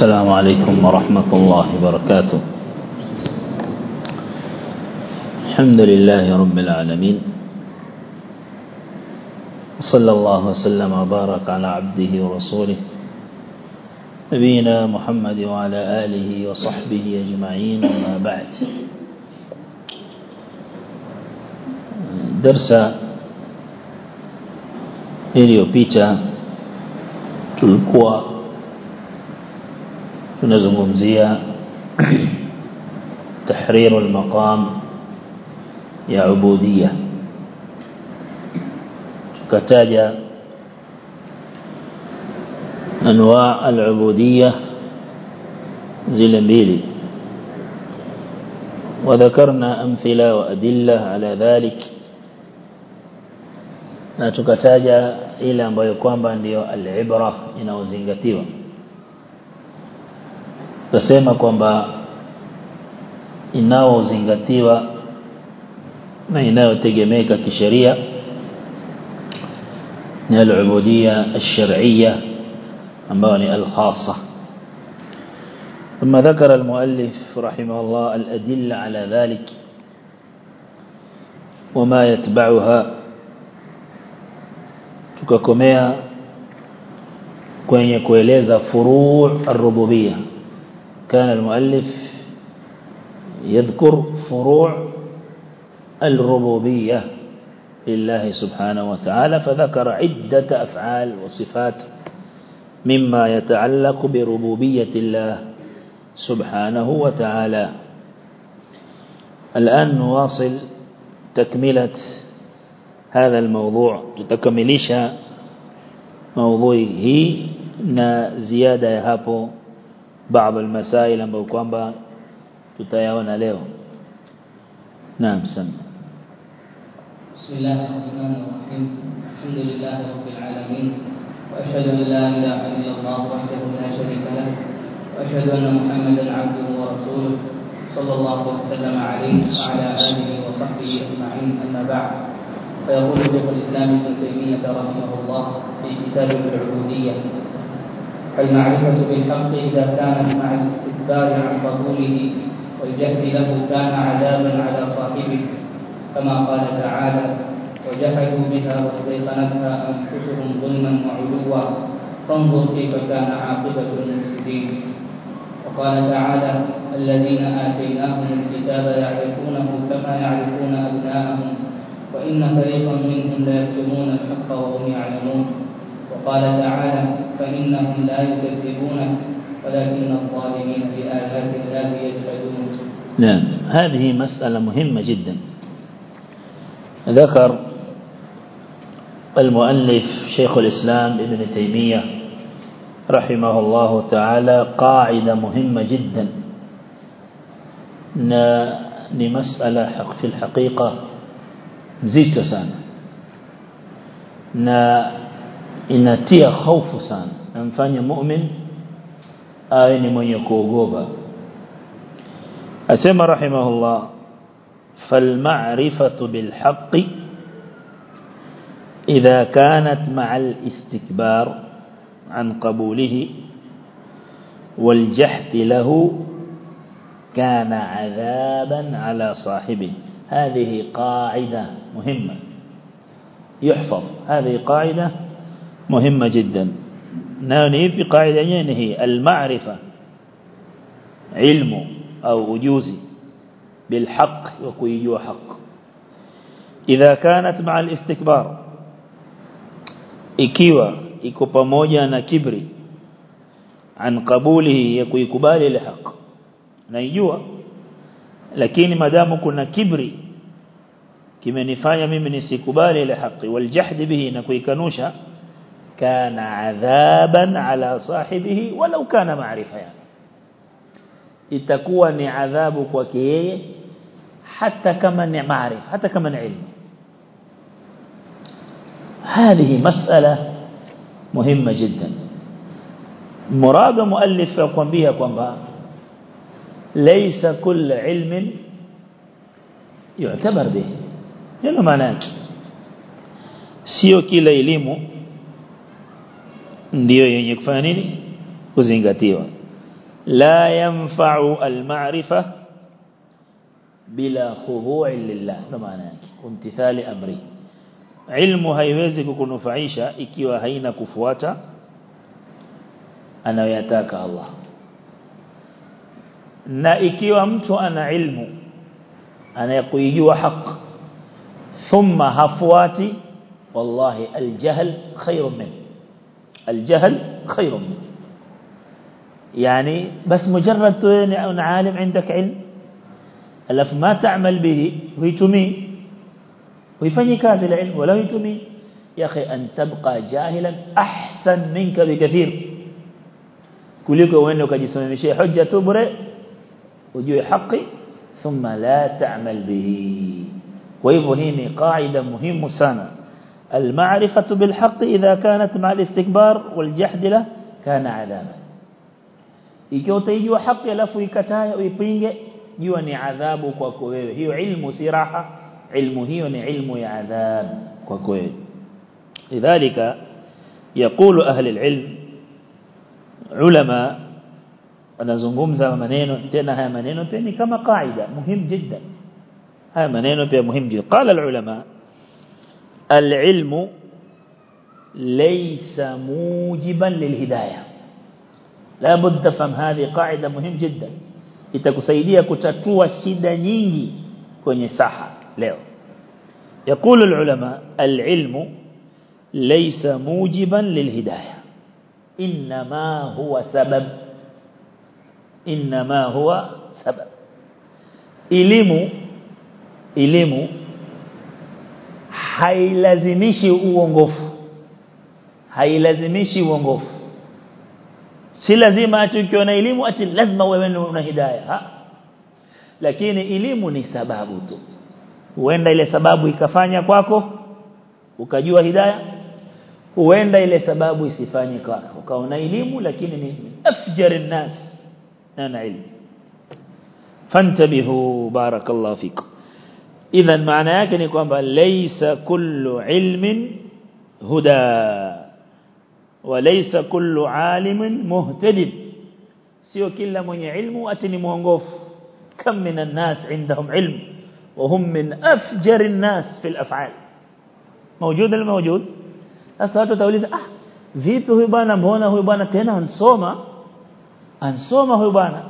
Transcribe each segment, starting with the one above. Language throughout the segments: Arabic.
السلام عليكم ورحمة الله وبركاته. الحمد لله رب العالمين. صلى الله وسلم وبارك على عبده ورسوله نبينا محمد وعلى آله وصحبه أجمعين وما بعد. درس iliyopita tulikuwa تنزمزيا تحرير المقام يا عبودية. كتاجة أنواع العبودية زلميلي وذكرنا أمثلة وأدلة على ذلك. تكتاجة إلى أن يقوم بأن العبرة إنه زنغتيوة. Tusema kwamba inaozingatiwa na inayotegemeka kisheria ni al-ubudiyya ash-shar'iyya ambayo ni al-khassa ثم ذكر المؤلف رحمه الله الأدلة على ذلك وما يتبعها tukakomea kwenye kueleza furu' ar-rububiyya kana al-muallif yadhkur furu' al-rububiyya لله سبحانه وتعالى فذكر عدة أفعال وصفات مما يتعلق بربوبية الله سبحانه وتعالى. الآن نواصل تكملة هذا الموضوع. تتكمليش موضوعه. na ziada ya ya masaila ambayo kwamba tutayaona leo naam sana بسم الله الرحمن الرحيم. الحمد لله رب العالمين وأشهد أن لا إله إلا الله وحده لا شريك له وأشهد أن محمدا عبده ورسوله صلى الله وسلم عليه وعلى آله وصحبه أجمعين أما بعد. فيقول شيخ الإسلام ابن تيمية رحمه الله في كتابه العبودية المعرفة بالحق إذا كانت مع الاستكبار عن قبوله والجهل له كان عذابا على صاحبه. كما قال تعالى وجحدوا بها واستيقنتها أنفسهم ظلما وعلوا فانظر كيف كان عاقبة المفسدين. وقال تعالى الذين آتيناهم الكتاب يعرفونه كما يعرفون أبناءهم وإن فريقا منهم ليكتمون الحق وهم يعلمون. وقال تعالى فإنهم لا يكذبونك ولكن الظالمين بآيات الله يجحدون. نعم. هذه مسألة مهمة جدا. ذكر المؤلف شيخ الإسلام ابن تيمية رحمه الله تعالى قاعدة مهمة جدا. لمسألة في الحقيقة sana na inatia hofu sana namfanya mu'min awe ni mwenye kuogopa asema rahimahullah فالمعرفة بالحق إذا كانت مع الاستكبار عن قبوله والجحد له كان عذابا على صاحبه. هذه قاعدة مهمة. يحفظ. هذه قاعدة مهمة جدا. نعني في قاعدة هي المعرفة علم أو وجوز بالحق وكيجو حق. إذا كانت مع الاستكبار إكيوا إكو بموجة نكبري عن قبوله يكو يكبالي لحق نيجوا. لكن مدام كنا كبري كما نفايا ممن سيكبالي لحق والجحد به نكو يكنوشا كان عذابا على صاحبه ولو كان معرفة يعني. اتكون عذابك وكيه حتى كمن معرف حتى كمن علم. هذه مسألة مهمة جدا. مراد مؤلف فقم بها قم بها ليس كل علم يعتبر به. يلا ما نعلم سيوكي ليلمو ndiyo yenye kufanya nini kuzingatiwa la yanfa'u al-ma'rifa bila khudu' lillah ndo maana yake umtithali amri ilmu haiwezi kukunufaisha ikiwa haina kufuata anayoyataka Allah na ikiwa mtu ana ilmu anayekuijua haki thumma hafuati wallahi aljahl khairun min الجهل خير منه. يعني بس مجرد أن عالم عندك علم ألف ما تعمل به ويتمي ويفني هذا العلم ولا يتمي يا أخي أن تبقى جاهلا أحسن منك بكثير. كلك وإنك جسم من شيء حجة تبري وجوه حقي ثم لا تعمل به. ويبهيني قاعدة مهمة سانة المعرفة بالحق إذا كانت مع الاستكبار والجحد له كان عذابا إيكو تيجو حق يلفو يكتايا ويبينجي يوني عذاب كوكوي هي علم سراحة علم هي علم يا عذاب كوكوي. لذلك يقول أهل العلم علماء أنا ونزنغمزة منينو تينا هاي منينو تيني كما قاعدة مهم جدا. هاي منينو تيني مهم جدا. قال العلماء العلم ليس موجبا للهداية. لا بد فهم هذه قاعدة مهم جدا. يتكسيدية كتكوى سيدانيه كوني ساحة ليه يقول العلماء العلم ليس موجبا للهداية. إنما هو سبب. إنما هو سبب. إلم إلم hailazimishi uongofu. Hailazimishi uongofu. Si lazima ati ukiwa na elimu ati lazima wewe una hidayah ha? lakini elimu ni sababu tu. Huenda ile sababu ikafanya kwako ukajua hidayah huenda ile sababu isifanye kwako ukaona elimu lakini ni afjarin nas na ilmu fantabihu barakallahu fikum. إذا معنى يكني كوانبا ليس كل علم هدى وليس كل عالم مهتد سيو كلا من علم أتني موانغوف كم من الناس عندهم علم وهم من أفجر الناس في الأفعال. موجود الموجود أستاذ توليس أه ذيب هبانا مهونا هبانا تينا أنصوما. أنصوما هبانا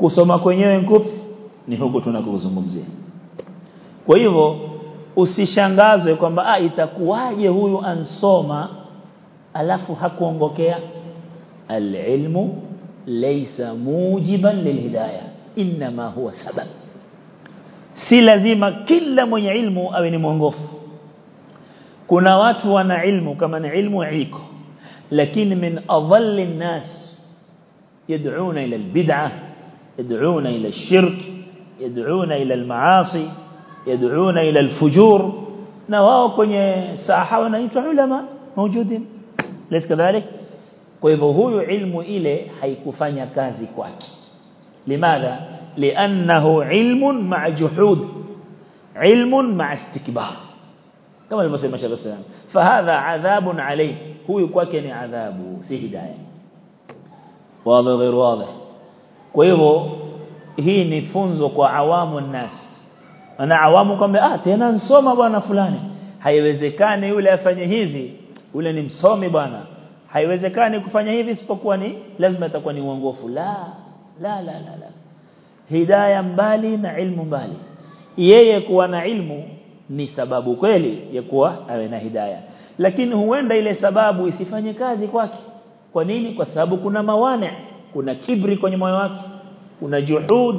كسوما كوينيو ينكوبي ni huko tunakozungumzia kwa hivyo usishangazwe kwamba ah itakuwaje huyu ansoma alafu hakuongokea. Alilmu laysa mujiban lilhidayah inma huwa sabab. Si lazima kila mwenye ilmu awe ni mwongofu. Kuna watu wana ilmu kama ni ilmu iko lakini min adhallin nas yad'una ila albid'ah yad'una ila shirki يدعون إلى المعاصي يدعون إلى الفجور. نواو كني ساحة ونأيتو علماء موجودين. ليس كذلك؟ كيفهو علم إلي حيكفان يكازي كواك لماذا؟ لأنه علم مع جحود علم مع استكبار. كما المسلم شاء الله السلام فهذا عذاب عليه. هو يكواكني يعني عذابه سهدائي واضح غير واضح. كيفهو hii ni funzo kwa awamu nas na awamu kwamba ah tena nsoma bwana fulani. Haiwezekani yule afanye hivi. Ule ni msomi bwana. Haiwezekani kufanya hivi isipokuwa ni lazima atakuwa ni uongofu la la la la la. Hidayah mbali na ilmu mbali. Yeye kuwa na ilmu ni sababu kweli ya kuwa awe na hidayah lakini huenda ile sababu isifanye kazi kwake. Kwa nini? Kwa sababu kuna mawane kuna kibri kwenye moyo wake kuna juhud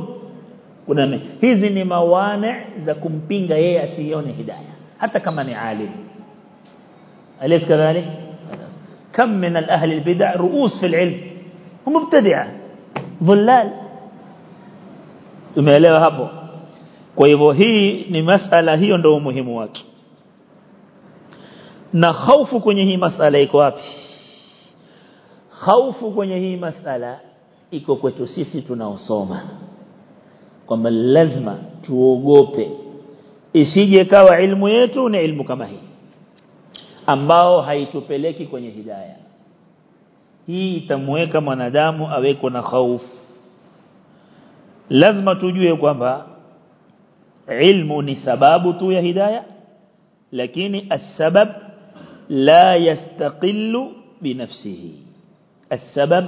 kuna hizi ni mawane za kumpinga yeye asione hidayah hata kama ni alim alis kadhalik كم من الأهل البدع رؤوس في العلم هم مبتدعة ظلال umeelewa hapo kwa hivyo hii ni masala hiyo ndio umuhimu wake na hofu kwenye hii masala iko wapi hofu kwenye hii masala iko kwetu sisi tunaosoma. Kwamba lazima tuogope. Isije kawa ilmu yetu ni ilmu kama hii ambao haitupeleki kwenye hidayah hii itamweka mwanadamu aweko na hofu lazima tujue kwamba ilmu ni sababu tu ya hidayah lakini asbab la yastaqillu binafsihi asbab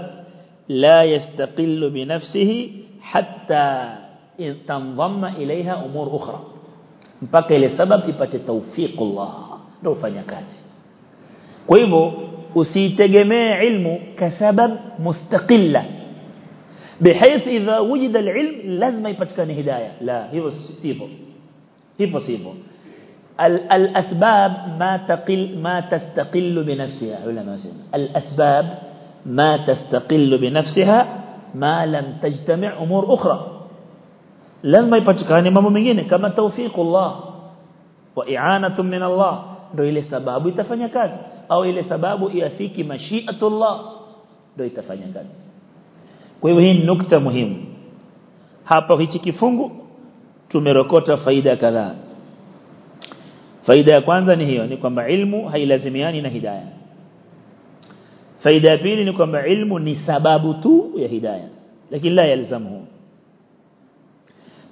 لا يستقل بنفسه حتى تنضم إليها أمور أخرى mpaka ile sababu ipate tawfiqullah ndio ufanya kazi kwa hivyo usitegemee ilmu kasabab mustaqilla بحيث إذا وجد العلم لازم يpatikane hidayah la hivyo sivyo hivyo sivyo الأسباب ما تقل ما تستقل بنفسها علماء الأسباب ما تستقل بنفسها ما لم تجتمع أمور أخرى لازم يpatikane mambo mengine kama tawfiqullah wa i'anatun min Allah ndio ile sababu itafanya kazi au ile sababu iafiki mashiatullah ndio itafanya kazi kwa hivyo hii nukta muhimu hapa hichi kifungu tumerokota faida kadhaa faida ya kwanza ni hiyo ni kwamba ilmu hailazimiani na hidayah faida ya pili ni kwamba ilmu ni sababu tu ya hidayah lakini la yalzamuhu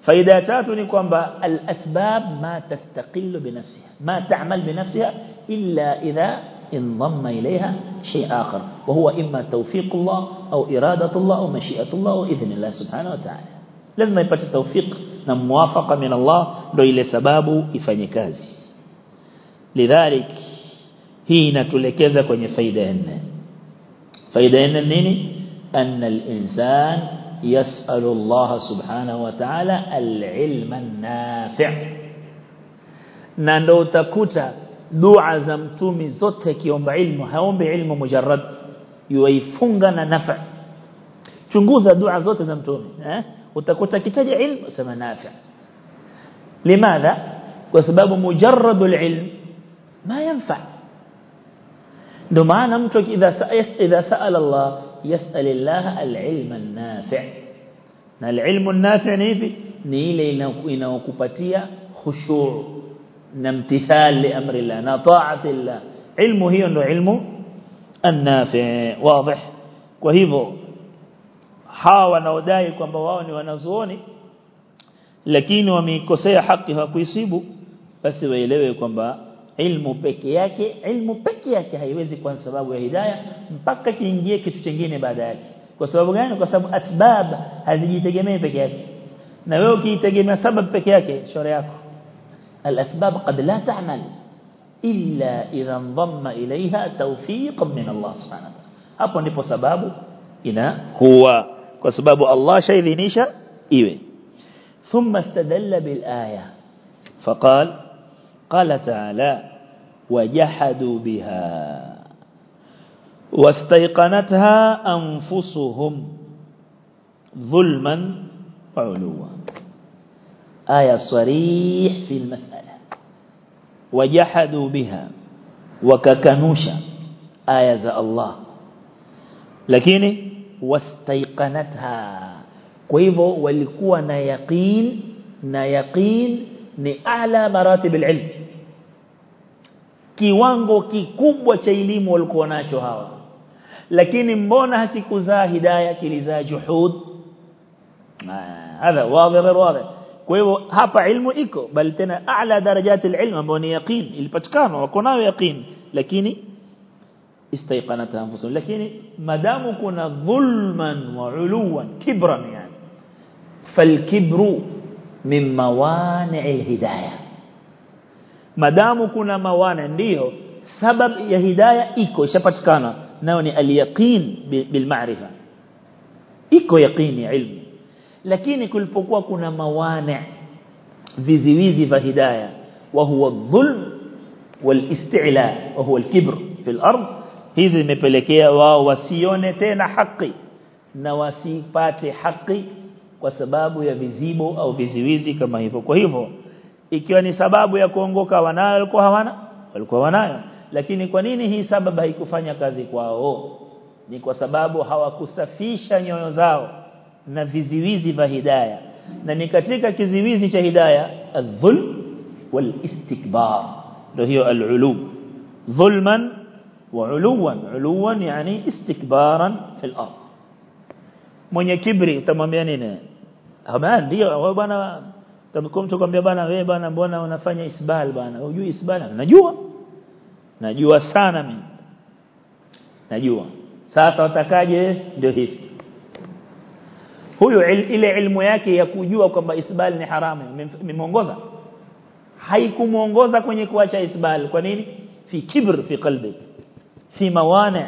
faida ya tatu ni kwamba al-asbab ma tastaqillu binafsiha ma ta'mal binafsiha illa idha انضم إليها شيء آخر وهو إما توفيق الله أو إرادة الله أو مشيئة الله وإذن الله سبحانه وتعالى لازم يبقى التوفيق نموافقة من الله لو إلى سباب إفنكازي لذلك hii inatulekeza kwenye faida ya nne فإذا إن النني أن الإنسان يسأل الله سبحانه وتعالى العلم النافع. نانو تكوتا دعا زمتومي زوتك يوم بعلم هاوم بعلم مجرد يويفونغنا نفع تنقوزا دعا زوت زمتومي وتكوتا كتاج علم سما نافع. لماذا؟ وسبب مجرد العلم ما ينفع. Ndo maana mtu idha saala Allah yasal Allah al-ilm an-nafi' na al-ilm an-nafi' ni hivi ni ile inayokupatia khushu' na imtithal li amri Allah na ta'ati Allah ilmu hiyo ndo ilmu an-nafi' wazi kwa hivyo hawa wanaodai kwamba wao ni wanazuoni lakini wameikosea haki hawakuisibu basi waelewe kwamba ilmu peke yake ilmu peke yake haiwezi kuwa sababu ya hidayah mpaka kiingie kitu kingine baada yake kwa sababu gani kwa sababu asbab hazijitegemei peke yake na wewe ukiitegemea sababu peke yake shore yako الاسباب قد لا تعمل الا اذا انضم اليها توفيقا من الله سبحانه وتعالى hapo ndipo sababu inakuwa kwa sababu Allah shaidhinisha iwe ثم استدل بالايه فقال قال تعالى وجحدوا بها. واستيقنتها أنفسهم ظلما وعلوا. آية صريح في المسألة. وجحدوا بها وككنوشا آية ذا الله. لكن واستيقنتها. kwa hivyo walikuwa na yaqeen na yaqeen ni kiwango kikubwa cha elimu walikuwa nacho hawa lakini mbona hakikuzaa hidayah kilizaa juhud hadha wazi غير واضح kwa hivyo hapa ilmu iko bali tena a'la darajat al-ilm ambao ni yaqeen ilipatikana wako nayo yaqeen lakini istayqanat anfusuhum lakini madamu kuna dhulman wa uluwan kibran yani falkibru min mawani' al-hidayah madamu kuna mawana ndiyo sabab ya hidayah iko ishapatikana nayo ni al-yaqin bil ma'rifa iko yaqini ilmu lakini kulipokuwa kuna mawane viziwizi vya hidayah wa huwa dhulm wal istila wa huwa al-kibr fil ard hizi zimepelekea wao wasione tena haki na wasipate haki kwa sababu ya vizibo au viziwizi kama hivyo kwa hivyo ikiwa ni sababu ya kuongoka wanayo walikuwa hawana walikuwa wanayo lakini kwa nini hii sababu haikufanya kazi kwao ni kwa sababu hawakusafisha nyoyo zao na viziwizi vya hidayah na ni katika kiziwizi cha hidayah adh-dhulm wal istikbar ndio hiyo al-ulu dhulman وعلوا علوا يعني استكبارا في الأرض mwenye kibri utamwambia nini habari ndio wewe bwana mtu kwambia bana wewe bana mbona unafanya isbal bana? unajui isbal? Najua. Najua sana mimi. Najua. Sasa watakaje? Ndio hivi. Huyo il, ile ilmu yake ya kujua kwamba isbal ni haramu imemuongoza haikumuongoza kwenye kuacha isbal. Kwa nini? Fi kibr fi qalbi. Fi mawane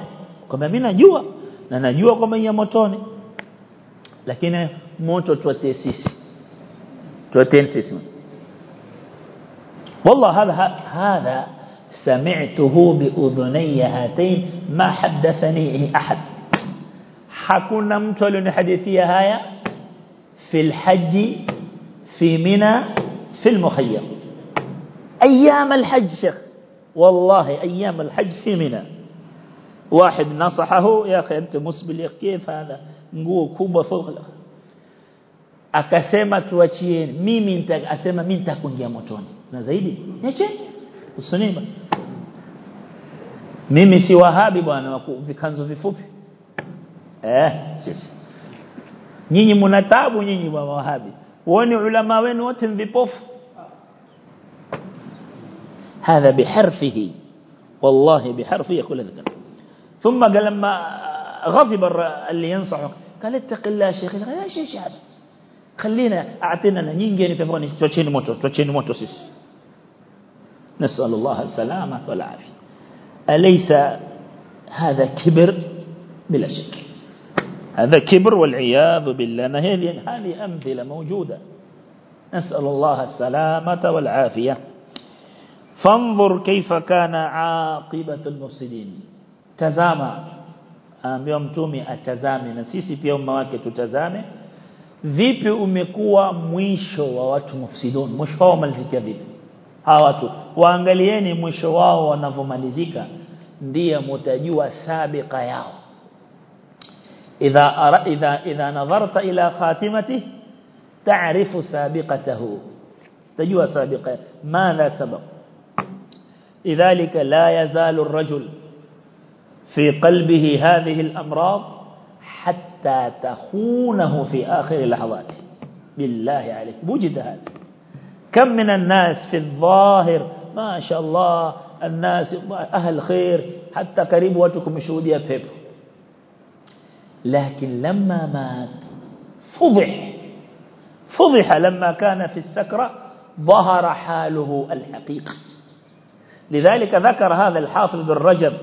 kwamba mimi najua. Na najua kwamba ya motoni. Lakini moto tuatie sisi tuatie sisi والله هذا هذا سمعته بأذني هاتين ما حدثني أحد. hakuna mtu alionihadithia haya في الحج في منى في المخيم. أيام الحج شيخ. والله أيام الحج في منى. واحد نصحه يا أخي أنت مسبل كيف هذا؟ nguo kubwa fauka akasema tuachieni mimi nitasema mimi nitakuingia motoni na zaidi niacheni usiniba mimi si wahabi bwana wa vikanzo vifupi eh sisi nyinyi mna taabu nyinyi wa wahabi uone ulama wenu wote vipofu هذا بحرفه والله بحرفه يقول ذلك ثم قال لما غضب اللي ينصحه قال اتق الله يا شيخ لا شيء هذا خلينا أعطينا nyingine peponi tuacheni moto tuacheni moto sisi نسأل الله السلامة والعافية. أليس هذا كبر؟ بلا شك. هذا كبر والعياذ بالله. هذه هذه أمثلة موجودة. نسأل الله السلامة والعافية. فانظر كيف كان عاقبة المفسدين. تزama aambiwa mtume atazame na sisi pia umma wake tutazame vipi umekuwa mwisho wa watu mufsidun mwisho wao malizikia vipi hawa watu waangalieni mwisho wao wanavomalizika ndiye mtajua sabiqa yao idha ara, idha idha nadharta ila khatimati ta'rifu sabiqatahu tajua sabiqa madha sabaq لذلك لا يزال الرجل في قلبه هذه الأمراض حتى تخونه في آخر اللحظات. بالله عليك. وجد هذا. كم من الناس في الظاهر ما شاء الله الناس أهل خير حتى قريب واتكم شهودية بيب لكن لما مات فضح. فضح لما كان في السكرة ظهر حاله الحقيقي لذلك ذكر هذا الحافظ بن رجب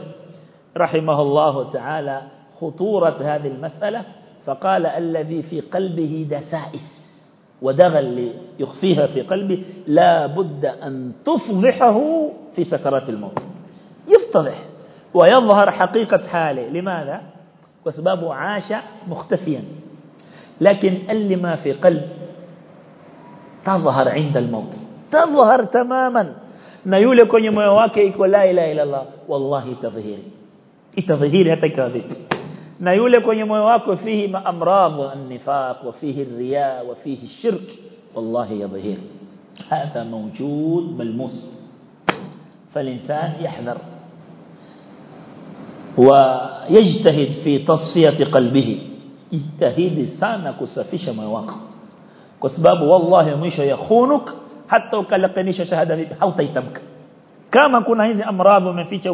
رحمه الله تعالى خطورة هذه المسألة فقال الذي في قلبه دسائس ودغل يخفيها في قلبه لا بد أن تفضحه في سكرات الموت. يفتضح ويظهر حقيقة حاله. لماذا؟ وسبابه عاش مختفيا. لكن اللي ما في قلب تظهر عند الموت. تظهر تماما. na yule kwenye moyo wake iko la ilaha illa Allah wallahi tadhihiri itadhihiri na yule kwenye moyo wako fihi maamradh an-nifaq wa fihi ar-riya wa fihi ash-shirk wallahi yadhihir هذا موجود ملموس فالإنسان يحذر ويجتهد في تصفية قلبه يجتهد sana kusafisha moyo wako kwa sababu wallahi mwisho yakhunuka hata ukalakanisha shahada vipi hautaitamka kama kuna hizi amradhi umeficha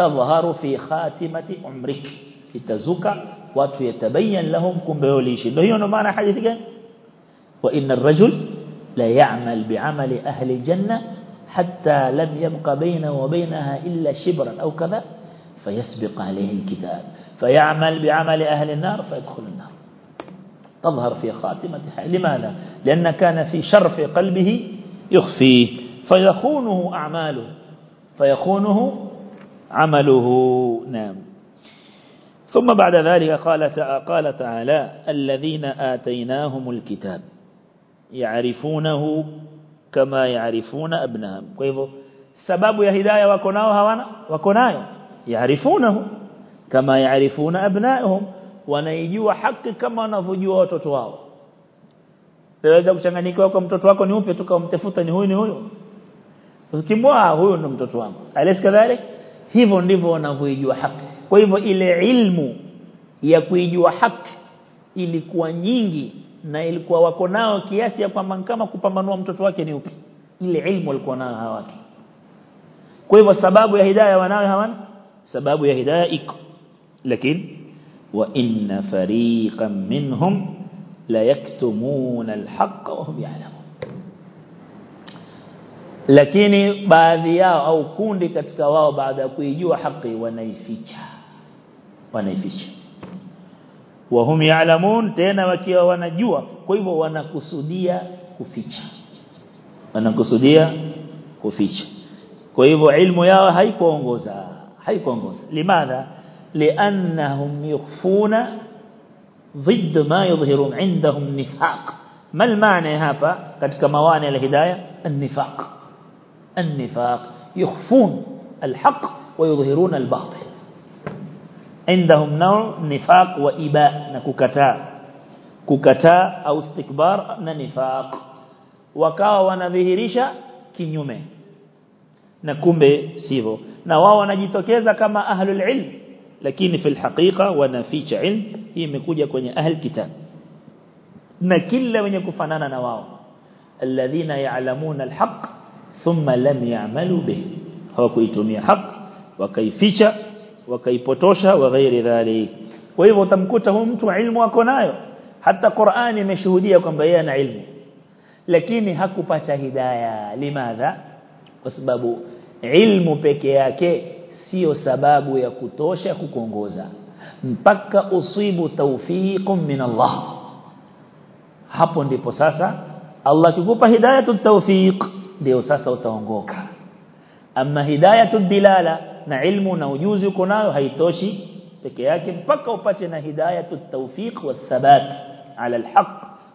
تظهر في خاتمة عمرك. تزكى وتتبين لهم كمبوليش ده هي نمانا حديث جن وإن الرجل لا يعمل بعمل أهل الجنة حتى لم يبق بينه وبينها إلا شبرا أو كذا فيسبق عليه الكتاب. فيعمل بعمل أهل النار فيدخل النار. تظهر في خاتمة حياته لماذا؟ لأن كان في شرف قلبه يخفيه فيخونه أعماله فيخونه عمله. نعم. ثم بعد ذلك قال تعالى الذين آتيناهم الكتاب يعرفونه كما يعرفون أبنائهم أبنهم سبب يهداية وكناه وكناه يعرفونه كما يعرفون أبنائهم ونيجوا حق كما نفجوا وتتواه Tuweza kuchanganyika kwa mtoto wako ni upi tukamtafuta ni huyu ni huyu. Ukimwaa huyu ndo mtoto wangu. Alisikadhalika? Hivyo ndivyo wanavyoijua haki. Kwa hivyo ile ilmu ya kuijua haki ilikuwa nyingi na ilikuwa wako nao kiasi ya kwamba kama kupambanua mtoto wake ni upi. Ile ilmu walikuwa nayo hawaki kwa hivyo sababu ya hidayah wanayo hawana sababu ya hidayah iko. Lakini wa inna fariqan minhum la yaktumuna alhaqqa wa hum ya'lamun lakini baadhi yao au kundi katika wao baada ya kuijua haki wanaificha wanaificha wa hum ya'lamun tena wakiwa wanajua kwa hivyo wanakusudia kuficha wanakusudia kuficha kwa hivyo ilmu yao haikuongoza haikuongoza limadha liannahum yukhfuna ضد ما يظهرون عندهم نفاق ما المعنى hapa katika mawani ya hidayah النفاق النفاق يخفون الحق ويظهرون الباطل. عندهم نوع نفاق وإباء نككتا ككتا أو استكبار ننفاق وكاو ونظهرش كنيومة. نكومبة سيفو. نواو ونجتوكيزا كما أهل العلم. لكن في الحقيقة ونفيش علم هي مكوجة كوني أهل كتاب. نكلا ونكفنانا نواو. الذين يعلمون الحق ثم لم يعملوا به. هو هوكويتمي حق وكيفيشا وكيبوتوشا وغير ذلك. وإذا تمكته أنت علم وكنايا حتى قرآن مشهودية كم بيان علم. لكن هكو باتا هدايا. لماذا؟ وسبب علم بكياك سيو سباب يكتوشا ككونغوزا مبكا أصيب توفيق من الله. حبون دي بساسا الله تكوبا هداية التوفيق التوفيق. Ndio sasa utaongoka ama hidayatud dilala na ilmu na ujuzi uko nayo haitoshi peke yake mpaka upate na hidayatut tawfiq wathabat ala alhaq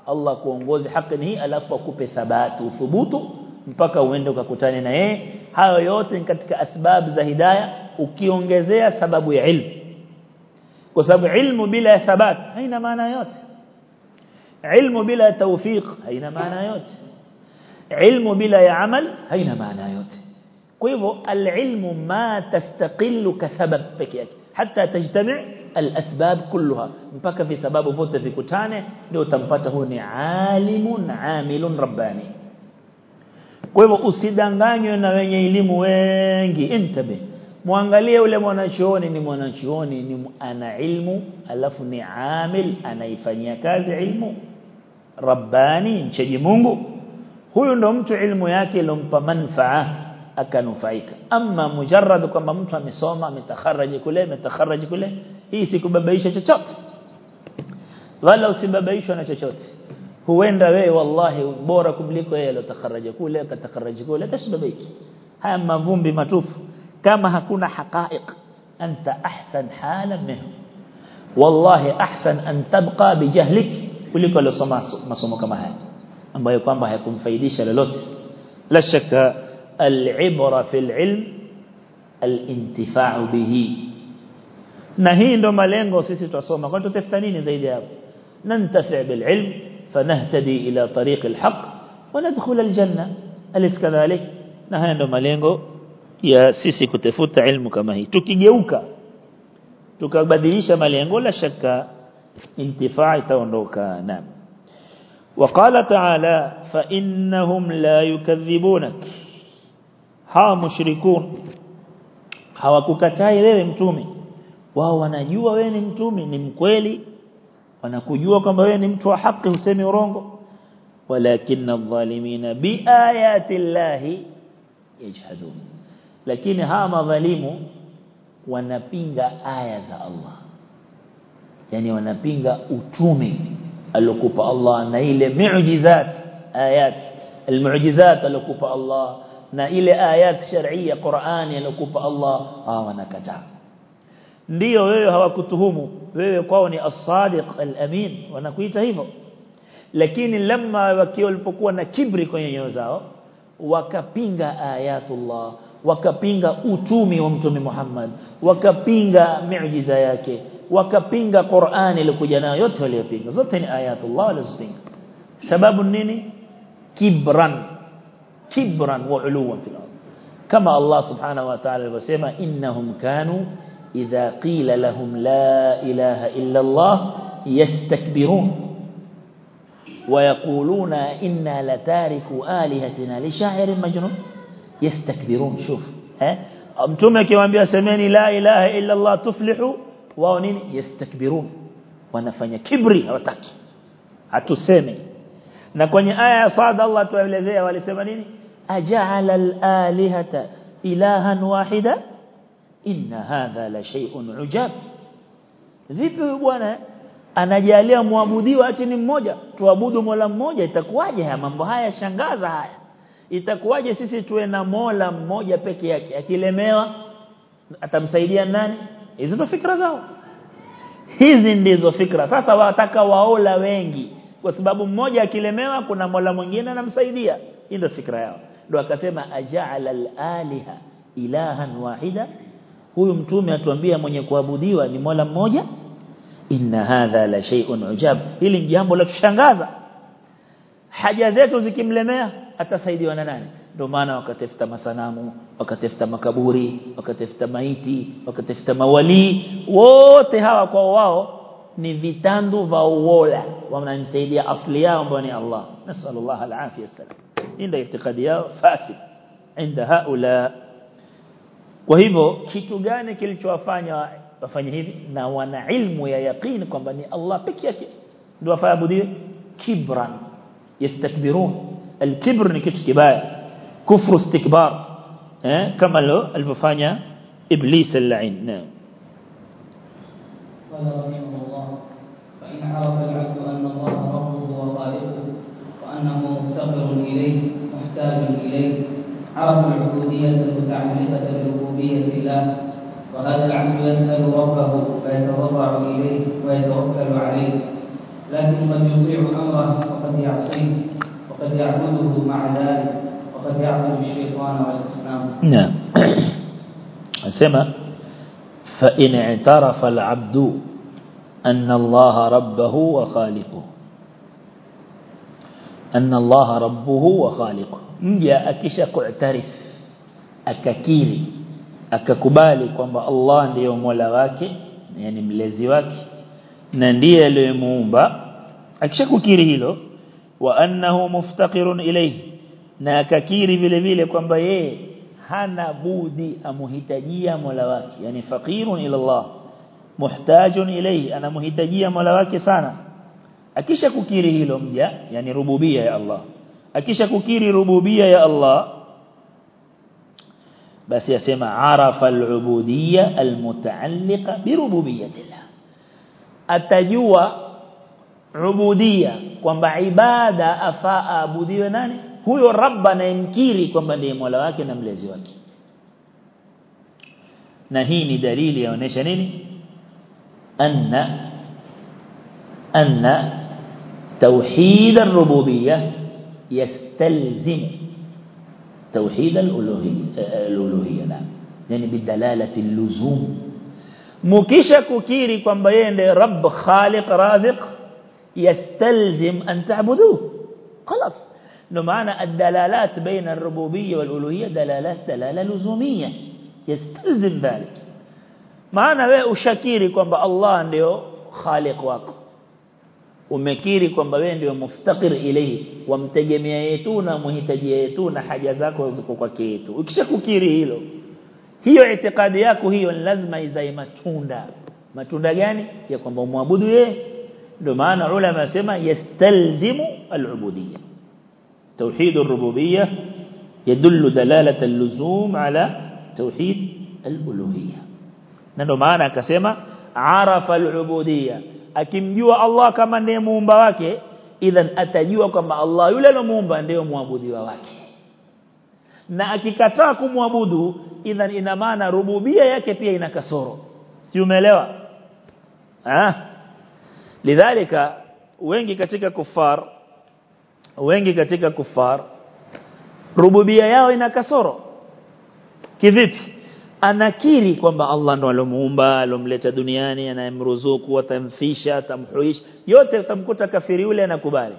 Allah kuongoze haki hii alafu akupe thabati uthubutu mpaka uende ukakutane na yeye hayo yote ni katika asbab za hidayah ukiongezea sababu ya ilmu kwa sababu ilmu bila thabat haina maana yote ilmu bila tawfiq haina maana yote علم بلا عمل هين معنى يوتي كيف العلم ما تستقل كسبب بكيك حتى تجتمع الأسباب كلها. مبكا في سباب فوت في كتانة لو تنفته عالم عامل رباني. كيف أسدنغاني ونوين يلم وينجي. انتبه. Muangalia ule mwanachuoni ni mwanachuoni ni ana ilmu alafu ni amil anaifanyia kazi ilmu rabbani mcheji huyu ndo mtu ilmu yake ilompa manfaa akanufaika ama mujarrad kwamba mtu amesoma ametakharaji kule ametakharaji kule hii sikubabaisha chochote wala usibabaishwe na chochote huenda wewe wallahi bora kumliko yeye aliyotakharaja kule akatakharaji kule tasbabaiki haya mavumbi matufu kama hakuna haqaiq anta ahsan hala minhu wallahi ahsan an tabqa bijahlik kuliko aliyosoma masomo kama haya ambayo kwamba hayakumfaidisha lolote la shaka al-ibra fil ilm al-intifa'u bihi na hii ndo malengo sisi tutasoma kwa tutafuta nini zaidi hapo nantafi' bil ilm fanahtadi ila tariq al-haq wa nadkhul al-janna alis kadhalik na haya ndo malengo ya sisi kutafuta ilmu kama hii tukigeuka tukabadilisha malengo la shaka intifaa itaondoka naam وقال تعالى فإنهم لا يكذبونك hawa mushrikun hawakukatai wewe mtume wao wanajua wewe ni mtume ni mkweli wanakujua kwamba wewe ni mtu wa haki usemi urongo walakin adh-dhalimina biayati llahi yajhadun lakini hawa madhalimu wanapinga aya za Allah yani wanapinga utume alokupa Allah na ile miujizat ayat almuujizat alokupa Allah na ile ayat shar'iyya Qur'ani alokupa Allah hawa wanakataa ndio wewe hawakutuhumu wewe kwao ni as-sadiq al-amin wanakuita hivyo lakini lamma wakiwa walipokuwa na kibri kwenye nyoyo zao wakapinga ayatullah wakapinga utumi wa mtume Muhammad wakapinga miujiza yake wakapinga Qur'ani ilikuja nayo yote waliyopinga zote ni ayatullah walizopinga sababu nini kibran kibran wa uluwan fil ardh kama Allah subhanahu wa ta'ala alivyosema innahum kanu idha qila lahum la ilaha illa Allah yastakbirun ويقولون إنا لتاركوا آلهتنا لشاعر مجنون يستكبرون شوف ها mtume akiwaambia semeni la ilaha illa Allah tuflihu wao nini? Yastakbirun. Wanafanya kibri hawataki. Hatuseme na kwenye aya ya sada Allah tuelezea walisema nini? Aja'ala al-alihata ilahan wahida? Inna hadha la shay'un ujab. Vipi bwana anajalia muabudiwa ati ni mmoja? Tuabudu mola mmoja itakuwaje haya mambo haya? Shangaza haya. Itakuwaje sisi tuwe na mola mmoja peke yake? Akilemewa atamsaidia nani hizo ndo fikra zao. Hizi ndizo fikra. Sasa wataka waola wengi. Kwa sababu mmoja akilemewa kuna mola mwingine anamsaidia. Hii ndo fikra yao. Ndio akasema aja'ala al-aliha ilahan wahida. Huyu mtume atuambia mwenye kuabudiwa ni mola mmoja. Inna hadha la shay'un ujab. Hili jambo la kushangaza. Haja zetu zikimlemea atasaidiwa na nani ndio maana wakatafuta masanamu wakatafuta makaburi wakatafuta maiti wakatafuta mawali wote hawa kwa wao ni vitandu vya uola wanamsaidia asli yao ambao ni Allah nasallallahu alafia salam ndio itikadi yao fasid inda haula kwa hivyo kitu gani kilichowafanya wafanye hivi na wana ilmu ya yaqeen kwamba ni Allah pekee yake ndio wafaabudiwe kibran yastakbirun الكبر ni kitu kibaya istikbar eh kama lo alivyofanya iblis al-la'in naam قال رحمه الله فإن عرف العبد أن الله ربه وخالقه وأنه مفتقر إليه محتاج إليه عرف العبودية المتعلقة بربوبية الله وهذا العبد يسأل ربه ويتضرع إليه ويتوكل عليه لكن قد يطيع أمره وقد يعصيه وقد يعبده مع ذلك. وقد يعبد الشيطان والأصنام نعم أسمى فإن اعترف العبد أن الله ربه وخالقه أن الله ربه وخالقه مجا أكشا كعترف أككيري akakubali kwamba Allah ndiyo Mola wake yani mlezi wake na ndiye aliyemuumba akishakukiri hilo wa annahu muftaqirun ilayhi na akakiri vile vile kwamba yeye hana budi amuhitajia Mola wake yani faqirun ila Allah muhtajun ilayhi anamuhitajia Mola wake sana akisha kukiri hilo mja yani rububia ya Allah akisha kukiri rububia ya Allah basi yasema arafa al-ubudiyya al-mutaalliqa bi rububiyyatillah atajua ubudiyya kwamba ibada afaa abudiwe nani huyo rabba anayemkiri kwamba ndiye mola wake na mlezi wake na hii ni dalili yaonesha nini anna anna توحيد الربوبيه يستلزم توحيد الالوهيه نعم يعني بدلاله اللزوم kukiri kwamba yeye ndiye rabb khaliq raziq يستلزم ان تعبدوه خلاص ن م الدلالات بين الربوبية والألوهية دلالات دلالة لزومية يستلزم ذلك معنى ب ا أشكيري كما الله عنده خالق واقع ومكيري كما عنده مفتقر إليه ومتجميعيتون مهتجيعيتون حجزاك وزقوك كيتو اكشكو كيري هلو هي اعتقادياك هي لازمة زي ما تشوندا ما تشوندا يعني يكون بمعبودية لما أنا علماء سيما يستلزم العبودية توحيد الربوبية يدل دلالة اللزوم على توحيد الألوهية. نانو معنا كسيما عرف العبودية. أكيم جوا الله كما نيمون بواكي إذن أتجوا كما الله يولا مون بانديهم وابودي بواكي. نا أكي كتاكم وابودو إذن إنا معنا ربوبية يكي فيه إنا كسورو. سيوميليو لذلك وينجي كتك كفار wengi katika kufar rububia yao ina kasoro. Kivipi? Anakiri kwamba Allah ndo alomuumba alomleta duniani anayemruzuku atamfisha atamhuisha yote utamkuta kafiri yule anakubali.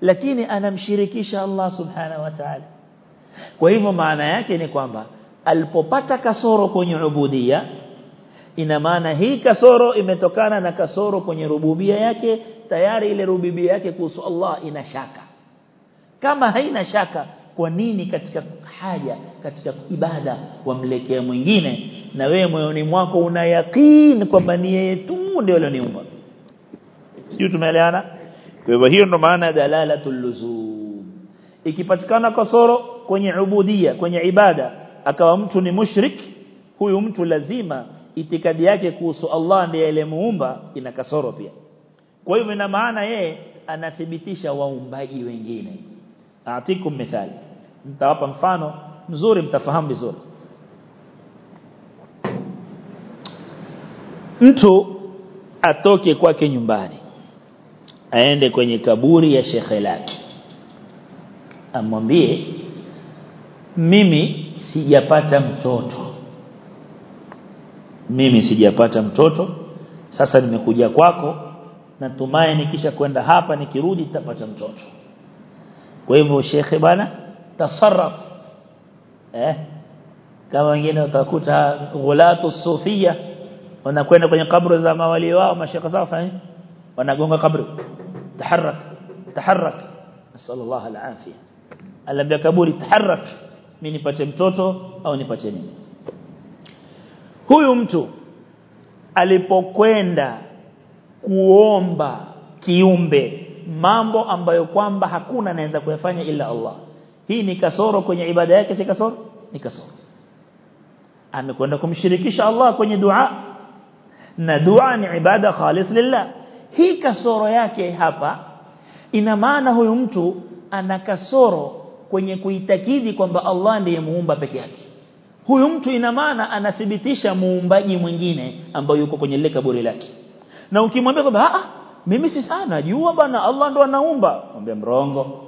Lakini anamshirikisha Allah subhanahu wa ta'ala. Kwa hivyo maana yake ni kwamba alipopata kasoro kwenye ubudia ina maana hii kasoro imetokana na kasoro kwenye rububia yake tayari ile rububia yake kuhusu Allah ina shaka kama haina shaka kwa nini katika haja katika ibada wamlekea mwingine? Na wewe moyoni mwako una yakini kwamba ni yeye tu ndio alioniumba. Sio tumeelewana? Kwa hivyo hiyo ndo maana dalalatul luzum. Ikipatikana kasoro kwenye ubudia kwenye ibada akawa mtu ni mushrik huyu mtu lazima itikadi yake kuhusu Allah ndiye aliyemuumba ina kasoro pia. Kwa hivyo ina maana yeye anathibitisha waumbaji wengine atikum mithali nitawapa mfano mzuri mtafahamu vizuri. Mtu atoke kwake nyumbani aende kwenye kaburi ya shekhe lake. Amwambie mimi sijapata mtoto. Mimi sijapata mtoto. Sasa nimekuja kwako. Natumai nikisha kwenda hapa nikirudi nitapata mtoto kwa hivyo shekhe bwana tasarraf. Eh? Kama wengine utakuta ghulatu sufia wanakwenda kwenye kaburi za mawali wao mashaka fanya wanagonga kaburi taharrak taharrak. Sallallahu alafia alambia kaburi taharrak. Mimi nipate mtoto au nipate nini? Huyu mtu alipokwenda kuomba kiumbe mambo ambayo kwamba hakuna anaweza kuyafanya ila Allah. Hii ni kasoro kwenye ibada yake si kasoro? Ni kasoro. Amekwenda kumshirikisha Allah kwenye dua. Na dua ni ibada khalis lillah. Hii kasoro yake hapa ina maana huyu mtu ana kasoro kwenye kuitakidi kwamba Allah ndiye muumba peke yake. Huyu mtu ina maana anathibitisha muumbaji mwingine ambaye yuko kwenye lile kaburi lake. Na ukimwambia kwamba ah mimi si sana jua bana Allah ndo anaumba. Mwambie mrongo.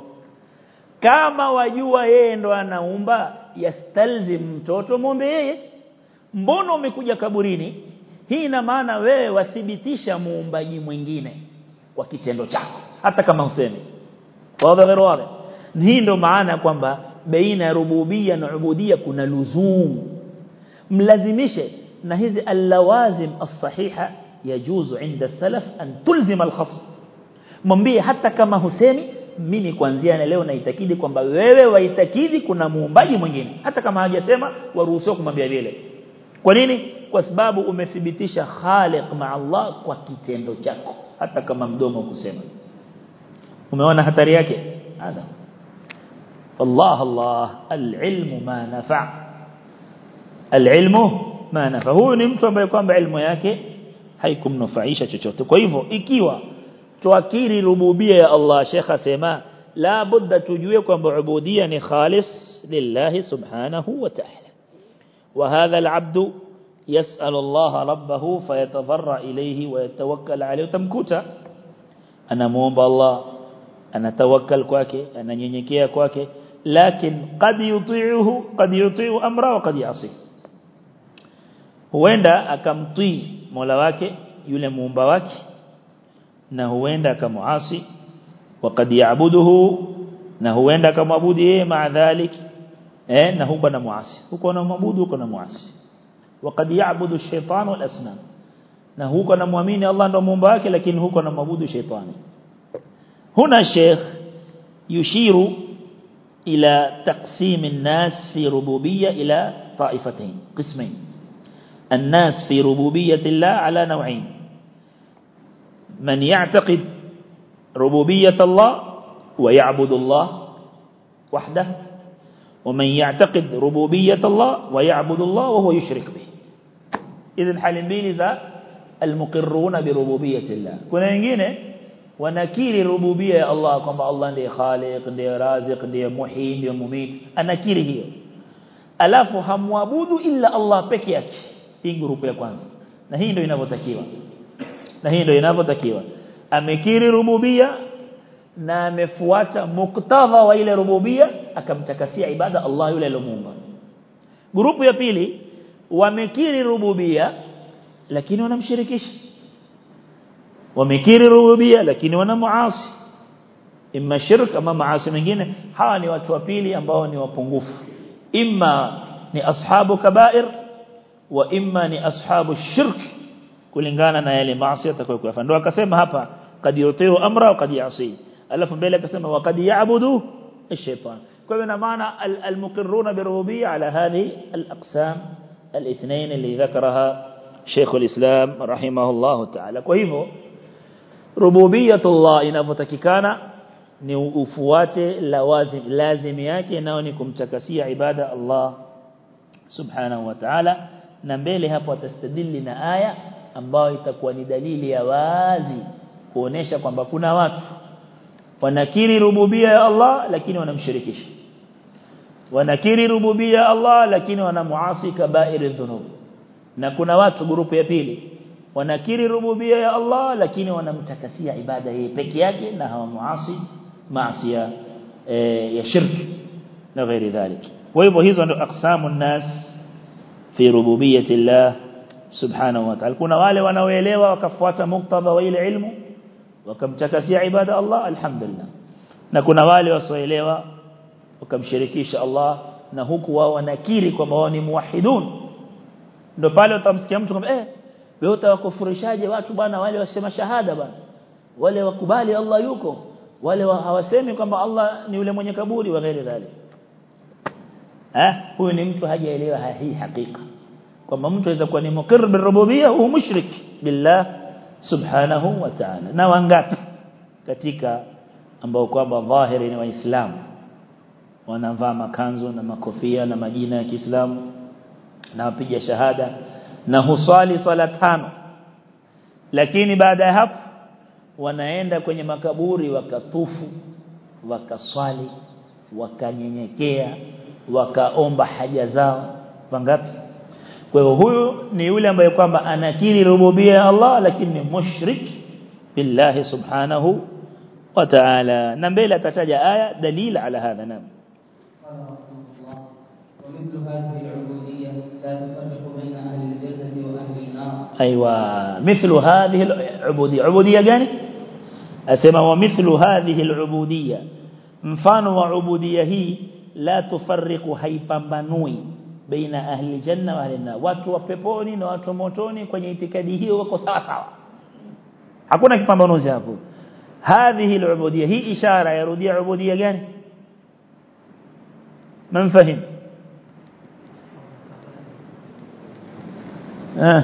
Kama wajua yeye ndo anaumba yastalzim mtoto muombe yeye. Mbona umekuja kaburini? Hii ina maana wewe wathibitisha muumbaji mwingine kwa kitendo chako hata kama useme wazi wazi. Hii ndo maana kwamba baina ya rububia na ubudia kuna luzum mlazimishe na hizi allawazim as-sahiha yajuzu inda salaf an tulzim al-khasm mwambie hata kama husemi mimi kuanzia leo naitakidi kwamba wewe waitakidi kuna muumbaji mwingine hata kama hajasema waruhusiwa kumwambia vile kwa nini kwa sababu umethibitisha khaliq ma Allah kwa kitendo chako hata kama mdomo kusema umeona hatari yake hada الله الله العلم ما نفع العلم ما نفع huyu ni mtu ambaye kwamba elimu yake haikumnufaisha chochote kwa hivyo ikiwa tuakiri rububia ya Allah Sheikh asema la budda tujue kwamba ubudia ni khalis lillahi subhanahu wa ta'ala wa hadha al-abd yas'al Allah rabbahu fayatadarra ilayhi wa yatawakkal alayhi tamkuta anamuomba Allah anatawakkal kwake ananyenyekea kwake لكن قد يطيعه قد يطيع امره وقد يعصي huenda akamtii Mola wake yule muumba wake na huenda akamuasi وقد يعبده na huenda akamwabudu yeye maadhalik eh na huko na muasi huko na maabudu huko na muasi وقد يعبد الشيطان والاسنام na huko na muamini Allah ndo muumba wake lakini huko na maabudu shetani huna sheikh yushiru إلى تقسيم الناس في ربوبية إلى طائفتين قسمين الناس في ربوبية الله على نوعين. من يعتقد ربوبية الله ويعبد الله وحده ومن يعتقد ربوبية الله ويعبد الله وهو يشرك به. إذن حال بين ذا المقرون بربوبية الله. كنا نجينا ونكير ربوبية الله. قم الله دي خالق دي رازق دي محيم دي مميت. أنكير هي. ألاف هم وابود إلا الله بكيك. Hii grupu ya kwanza na hii ndio inavyotakiwa na hii ndio inavyotakiwa amekiri rububia na amefuata muktadha wa ile rububia akamtakasia ibada Allah yule aliyomuumba grupu ya pili wamekiri rububia lakini wanamshirikisha wamekiri rububia lakini wana muasi imma shirk ama maasi mengine hawa ni watu wa pili ambao ni wapungufu imma ni ashabu kabair wa imma ni ashabu shirk kulingana na yale maasi atakayofanya ndio akasema hapa kad yutiu amra wa kad yasi alafu mbele akasema wa kad yaabudu الشيطان كما معنى المقرون بالربوبيه على هذه الاقسام الاثنين اللي ذكرها شيخ رحمه الله تعالى وهو ربوبية الله inavyotakikana ni ufuate lawazim lazim yake nao ni kumtakasia ibada Allah subhanahu wa ta'ala na mbele hapo atastadili na aya ambayo itakuwa ni dalili ya wazi kuonesha kwamba kuna watu wanakiri rububia ya Allah lakini wanamshirikisha wanakiri rububia ya Allah lakini wanamuasi kabairi dhunub na kuna watu grupu ya pili wanakiri rububia ya Allah lakini wanamtakasia ibada yeye peke yake na hawamuasi maasi ya, e, shirki na ghairi dhalik kwa hivyo hizo ndio aqsamu nas rububiyyati Allah subhanahu wa ta'ala kuna wale wanaoelewa wakafuata muktadha wa ile ilmu wakamtakasia ibada Allah alhamdulillah na kuna wale wasioelewa wakamshirikisha Allah na huku wao wanakiri kwamba wao ni muwahidun ndio pale utamsikia mtu kwamba eh wewe utawakufurishaje watu bwana wale wasema shahada bwana wale wakubali Allah yuko wale wa, hawasemi kwamba Allah ni yule mwenye kaburi wa ghairi dhalik eh? Huyu ni mtu hajaelewa hii hakika. Kwamba mtu aweza kuwa ni mukir birububiyya au mushrik. Billah subhanahu wa ta'ala. Na wangapi katika ambao kwamba dhahiri ni waislamu? Wanavaa makanzu na makofia na majina ya Kiislamu na wapiga shahada na husali sala tano. Lakini baada ya hapo wanaenda kwenye makaburi wakatufu wakaswali wakanyenyekea wakaomba haja zao wangapi kwa hiyo huyu ni yule ambaye kwamba anakiri rububia ya Allah lakini ni mushrik billahi subhanahu wa ta'ala na mbele atataja aya dalila ala hadha nam أيوة مثل هذه العبودية عبودية gani asema wa mithlu hadhihi alubudiyya mfano wa ubudiyya hii la tufarriqu haipambanui baina ahli janna wa ahli nar watu wa peponi na watu motoni kwenye itikadi hiyo wako sawa sawa hakuna kipambanuzi hapo hadhihi alubudiyya hii ishara yarudia ubudiyya gani man fahim ah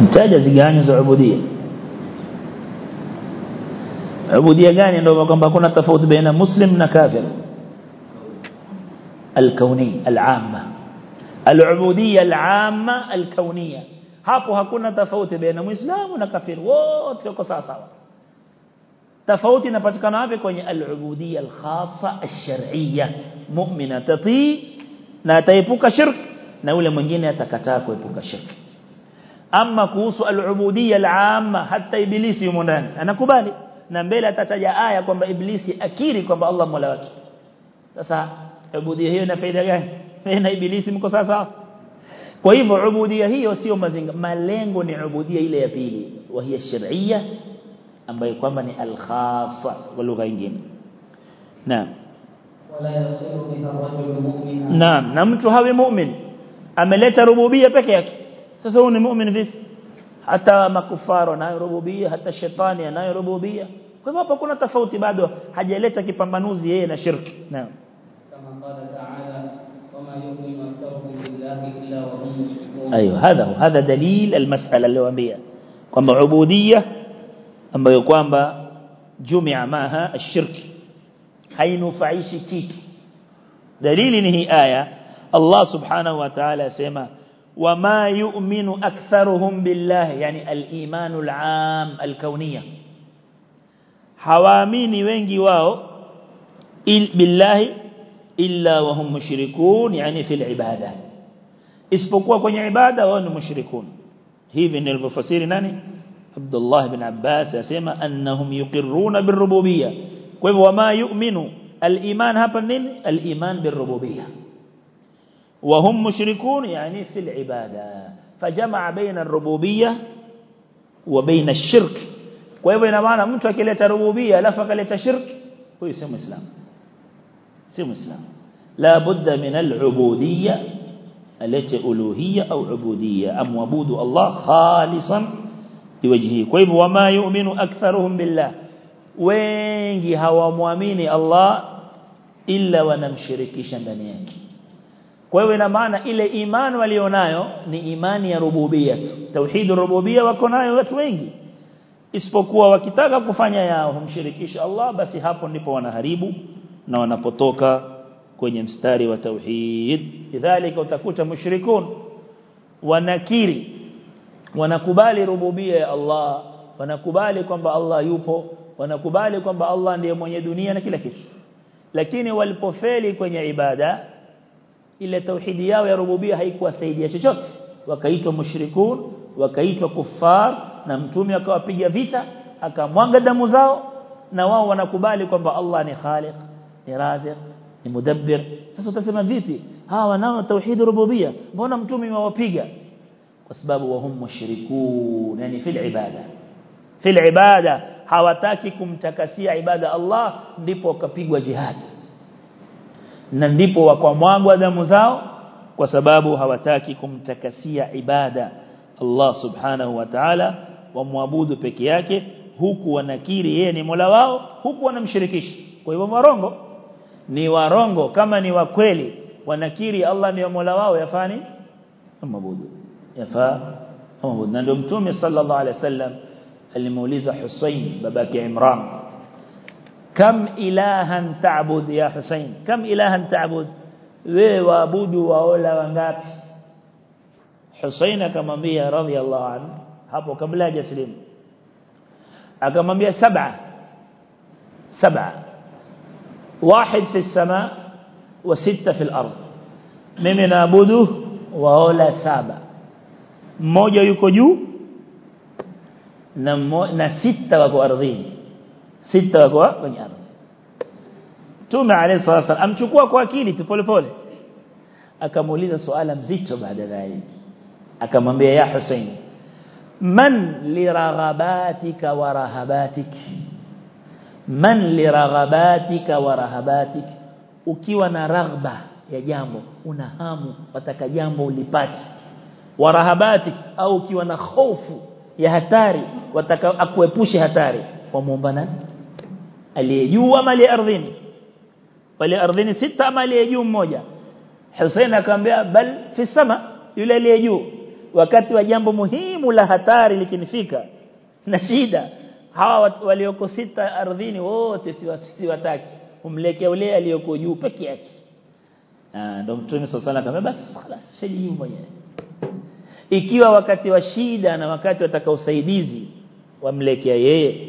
mtaja zigani za ubudia ubudia gani ndio kwamba kuna tofauti baina muslim na kafir الكوني العامه العبوديه العامه الكونيه hapo hakuna tofauti baina muislamu na kafir wote wako sawa sawa tofauti inapatikana wapi kwenye al-ubudiyya al-khassa ash-shar'iyya mu'mina tatii na ataepuka shirk na yule mwingine atakataa kuepuka shirk ama kuhusu al-ubudiyya al-amma hata ibilisi yumo ndani anakubali na mbele atataja aya kwamba iblisi akiri kwamba Allah mola wake. Sasa ubudia hiyo ina faida gani? Na iblisi mko sasa kwa hivyo ubudia hiyo sio mazinga malengo ni ubudia ile ya pili wa hiya shar'iyya ambayo kwamba ni al-khassa kwa lugha nyingine. Naam. Naam na mtu hawe mu'min ameleta rububia peke yake. Sasa huyu ni mu'min vipi? Hata makufaro nayo rububiyya hata shetani anayo rububiyya kwa hivyo hapa kuna tofauti bado hajaleta kipambanuzi yeye na shirki naam كما قال تعالى وما يؤمن أكثرهم بالله إلا وهم مشركون أيوه هذا هو هذا دليل المسألة aliyoambia kwamba ubudiyya ambayo kwamba jumia maha ashirki hainufaishi kitu dalili ni hii aya Allah subhanahu wa ta'ala asema وما يؤمن أكثرهم بالله يعني الإيمان العام الكونية. حوامين وينجي واو؟ بالله إلا وهم مشركون يعني في العبادة. إسبقوا كون عبادة وهم مشركون. هي من الفصير ناني؟ عبد الله بن عباس يسمى أنهم يقرون بالربوبية. وما يؤمن الإيمان؟ هابنين الإيمان بالربوبية. وهم مشركون يعني في العبادة. فجمع بين الربوبية وبين الشرك. وبين ما أنا متوقع لتربوبية لفق لتشرك هو يسمى إسلام. يسمى إسلام. لا بد من العبودية التي ألوهية أو عبودية. أم وبود الله خالصا لوجهه. وما يؤمن أكثرهم بالله. وينجي هوا مؤمني الله إلا ونمشركي شندنيكي kwa hiyo ina maana ile imani walionayo ni imani ya rububiyya tu tauhid rububiyya wako nayo watu wengi isipokuwa wakitaka kufanya yao humshirikisha Allah basi hapo ndipo wanaharibu na wanapotoka kwenye mstari wa tauhid lidhalika utakuta mushrikun wanakiri wanakubali rububia ya Allah wanakubali kwamba Allah yupo wanakubali kwamba Allah ndiye mwenye dunia na kila kitu lakini walipofeli kwenye ibada ile tauhidi yao ya rububia haikuwasaidia chochote wakaitwa mushrikun wakaitwa kuffar na mtume akawapiga vita akamwanga damu zao na wao wanakubali kwamba Allah ni khaliq ni raziq ni mudabbir sasa utasema vipi hawa nao tauhid rububia mbona mtume wawapiga kwa sababu wahum mushrikun yani fil ibada fil ibada hawataki kumtakasia ibada Allah ndipo wakapigwa jihad na ndipo wakamwagwa damu zao kwa sababu hawataki kumtakasia ibada Allah subhanahu wa ta'ala wamwabudu peke yake huku wanakiri yeye ni Mola wao huku wanamshirikisha kwa hivyo warongo ni warongo kama ni wa kweli wanakiri Allah ni Mola wao yafani mabudu yafaa mabudu na ndio mtume sallallahu alaihi wasallam alimuuliza Husayn babake Imran كم إلها تعبد يا حسين؟ كم إلها تعبد؟ وي وابود وأولى وانقات حسين كما مبيا رضي الله عنه. حبو قبل جسلم. كما مبيا سبعة. سبعة. واحد في السماء وستة في الأرض. ميمي أبود وأولى سابع. موجة نمو نستة وكو أرضين. Sita kwa kwenye ardhi Tume alayhi salatu amchukua kwa akili tu polepole pole. Akamuuliza swala mzito baada ya hili. Akamwambia ya Hussein man liraghabatika wa rahabatik? Man liraghabatika wa rahabatik? Ukiwa na raghba ya jambo una hamu wataka jambo ulipate. Wa rahabatik au ukiwa na hofu ya hatari wataka akuepushe hatari kwa muomba nani aliyejua ama ardhini wale ardhini sita ama aliyejuu mmoja Hussein akamwambia bal fi sama yule aliyejuu wakati wa jambo muhimu la hatari likinifika na shida hawa walioko sita ardhini wote siwataki umleke yule aliyoko juu peke yake ah ndio mtume sallallahu alayhi wasallam basi خلاص shajibu mwenyewe ikiwa wakati wa shida na wakati wataka usaidizi wamlekea yeye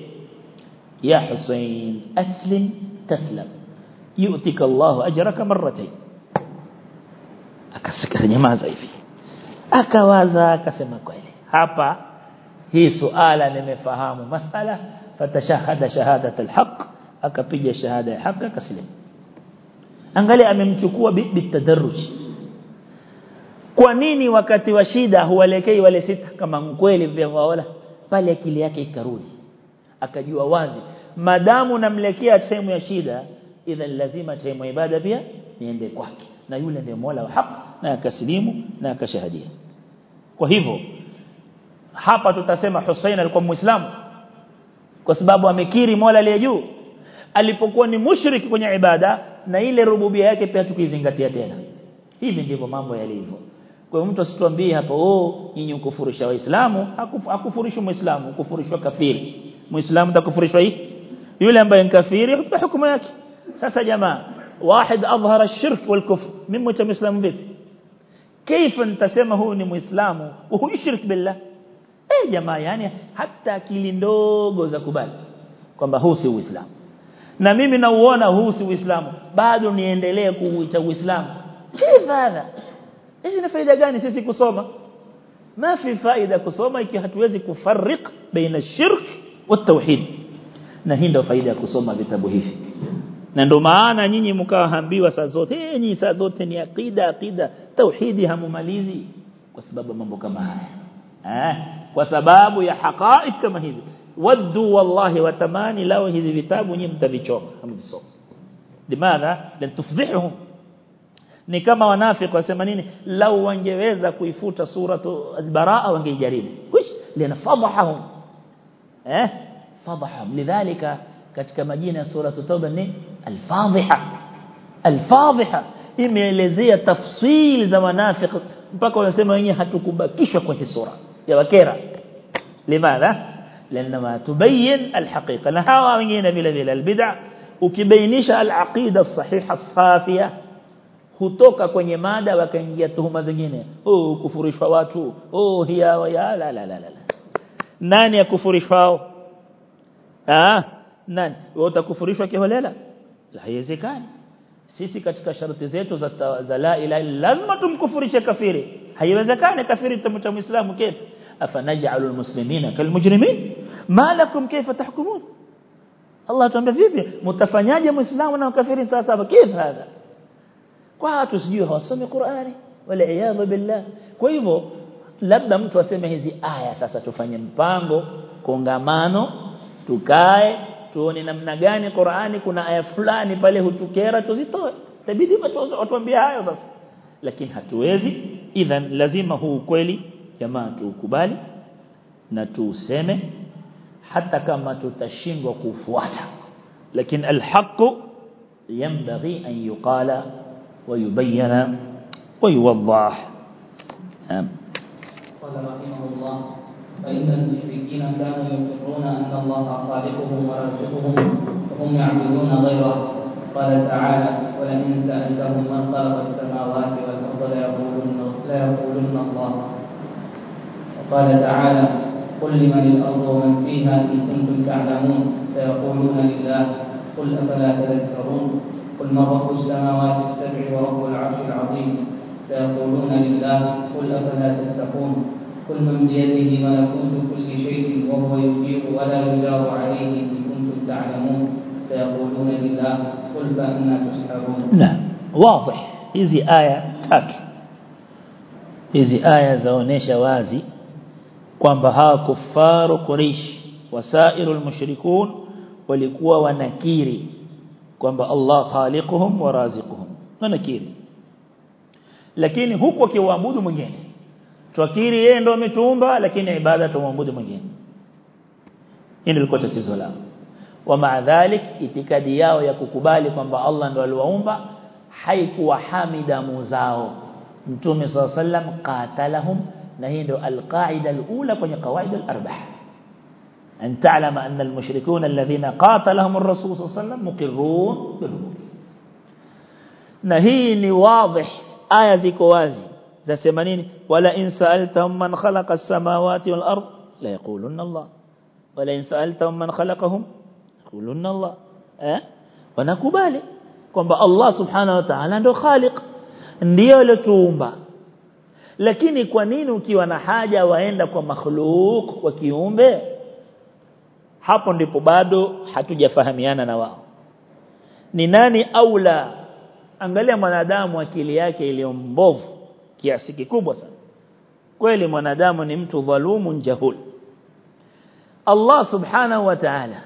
يا حسين أسلم تسلم. يؤتك الله أجرك مرتين. أكسك أني ما زايفي أكوازا أكسم أكويلي هابا هي سؤالا لمفهام مسألة. فتشهد شهادة الحق. أكبي شهادة الحق أكسلم أنقلي أممتكوا بالتدرج. kwanini wakati wa shida huelekei wale sita في mkweli vya wala pale akili akajua wazi. Madamu namlekea sehemu ya shida idha lazima sehemu ibada pia niende kwake. Na yule ndiye Mola wa haki na akasilimu na akashahadia. Kwa hivyo hapa tutasema Hussein alikuwa muislamu kwa sababu amekiri Mola aliye juu. Alipokuwa ni mushriki kwenye ibada na ile rububia yake pia tukizingatia tena. Hivi ndivyo mambo yalivyo. Kwa hiyo mtu asituambie hapo oh nyinyi mkufurisha waislamu. Hakufurishwa muislamu kufurishwa kafiri muislamu takufurishwa hii yule ambaye ni kafiri hukumu yake sasa jamaa واحد أظهر الشرك والكفر من متى مسلم vipi كيف muislamu huyu yushrik billah eh jamaa yani hata akili ndogo za kubali kwamba huu si uislamu na mimi nauona huu si uislamu bado niendelee kuuita uislamu kifa hadha hizi ni faida gani sisi kusoma ما في faida kusoma ikiwa hatuwezi kufarrik baina shirk والتوحيد. نهين دو فايدة كسوما بتبهيف نندو معانا نيني مكاهمبي وسازوت هيني سازوت نيقيدة قيدة توحيدها مماليزي وسبب مبوك معايا وسبب يا حقائق كما هي ودو والله وتماني لو هزي بتاب نيمت بيشوك لماذا لن تفضحهم ni kama wanafiki wasema nini? Lau كيفوتا سورة البراءة tu baraa وش لأن فضحهم إيه؟ فضحا لذلك كما جينا سورة توبة الفاضحة. الفاضحة. إما يلزي تفصيل زمنافق مباكو ينسي مويني هتكوبا كيشو كوهي سورة يا بكيرا لماذا؟ لأنما تبين الحقيقة. نحاوى مجينا بلذيلة البدع. وكبينيش العقيدة الصحيحة الصافية. كتوكا كوني مادا وكنجيتهما زنجيني أو كفر فواتو أو هي ويا. لا لا لا لا. Nani akufurishwao ah nani wewe utakufurishwa kiholela la haiwezekani sisi katika sharti zetu za za la ilaha lazima tumkufurishe kafiri haiwezekani kafiri tutamta muislamu كيف afanaj'alu almuslimina kalmujrimin ma lakum kayfa tahkumun Allah tuambia vipi mtafanyaje muislamu na kafiri sawa sawa كيف هذا kwa watu sijui hawasomi Qur'ani wala iyadha billah kwa hivyo labda mtu aseme hizi aya sasa tufanye mpango kongamano tukae tuone namna gani Qur'ani kuna aya fulani pale hutukera tuzitoe tabidi watuambie hayo sasa lakini hatuwezi idhan lazima huu kweli jamaa tukubali na tuuseme hata kama tutashindwa kufuata lakini alhaqu ينبغي أن يقال ويبين ويوضح نعم قال رحمه الله فإن المشركين كانوا يقرون أن الله خالقهم ورازقهم وهم يعبدون غيره. قال تعالى ولئن سألتهم من خلق السماوات والأرض ليقولن ليقولن الله. وقال تعالى قل لمن الأرض ومن فيها إن كنتم تعلمون. سيقولون لله قل أفلا تذكرون؟ قل من رب السماوات السبع ورب العرش العظيم. سيقولون لله قل أفلا تتقون؟ قل من بيده ملكوت كل شيء وهو يجير ولا يجار عليه إن كنتم تعلمون سيقولون لله قل فأنا تسحرون نعم واضح hizi aya tatu hizi aya zaonesha wazi kwamba hawa kufaru Quraysh wasairul mushrikun walikuwa wanakiri kwamba Allah khaliquhum wa raziquhum wanakiri lakini huku akiwaabudu mwingine twakiri yeye ndo ametuumba lakini ibada tumwabudu mwingine hili lilikuwa tatizo lao wa maadhalik itikadi yao ya kukubali kwamba Allah ndo aliwaumba haikuwa hamida muzao mtume sallallahu wasallam qatalahum na hii ndio alqaida alula kwenye qawaid alarbah أن تعلم أن المشركون الذين قاتلهم الرسول صلى الله عليه وسلم مقرون بالربوبية نهيني واضح آية زيكو وازي ذا سمانين ولا إن سألتهم من خلق السماوات والأرض لا يقولون الله ولا إن سألتهم من خلقهم يقولون الله أه؟ ونكبالي kwamba Allah subhanahu wa ta'ala ndo khaliq ndio aliyotuumba lakini kwa nini ukiwa na haja waenda kwa makhluk wa kiumbe hapo ndipo bado hatujafahamiana na wao ni nani aula angalia mwanadamu akili yake iliyo mbovu kiasi kikubwa sana. Kweli mwanadamu ni mtu dhalumu jahul. Allah subhanahu wa ta'ala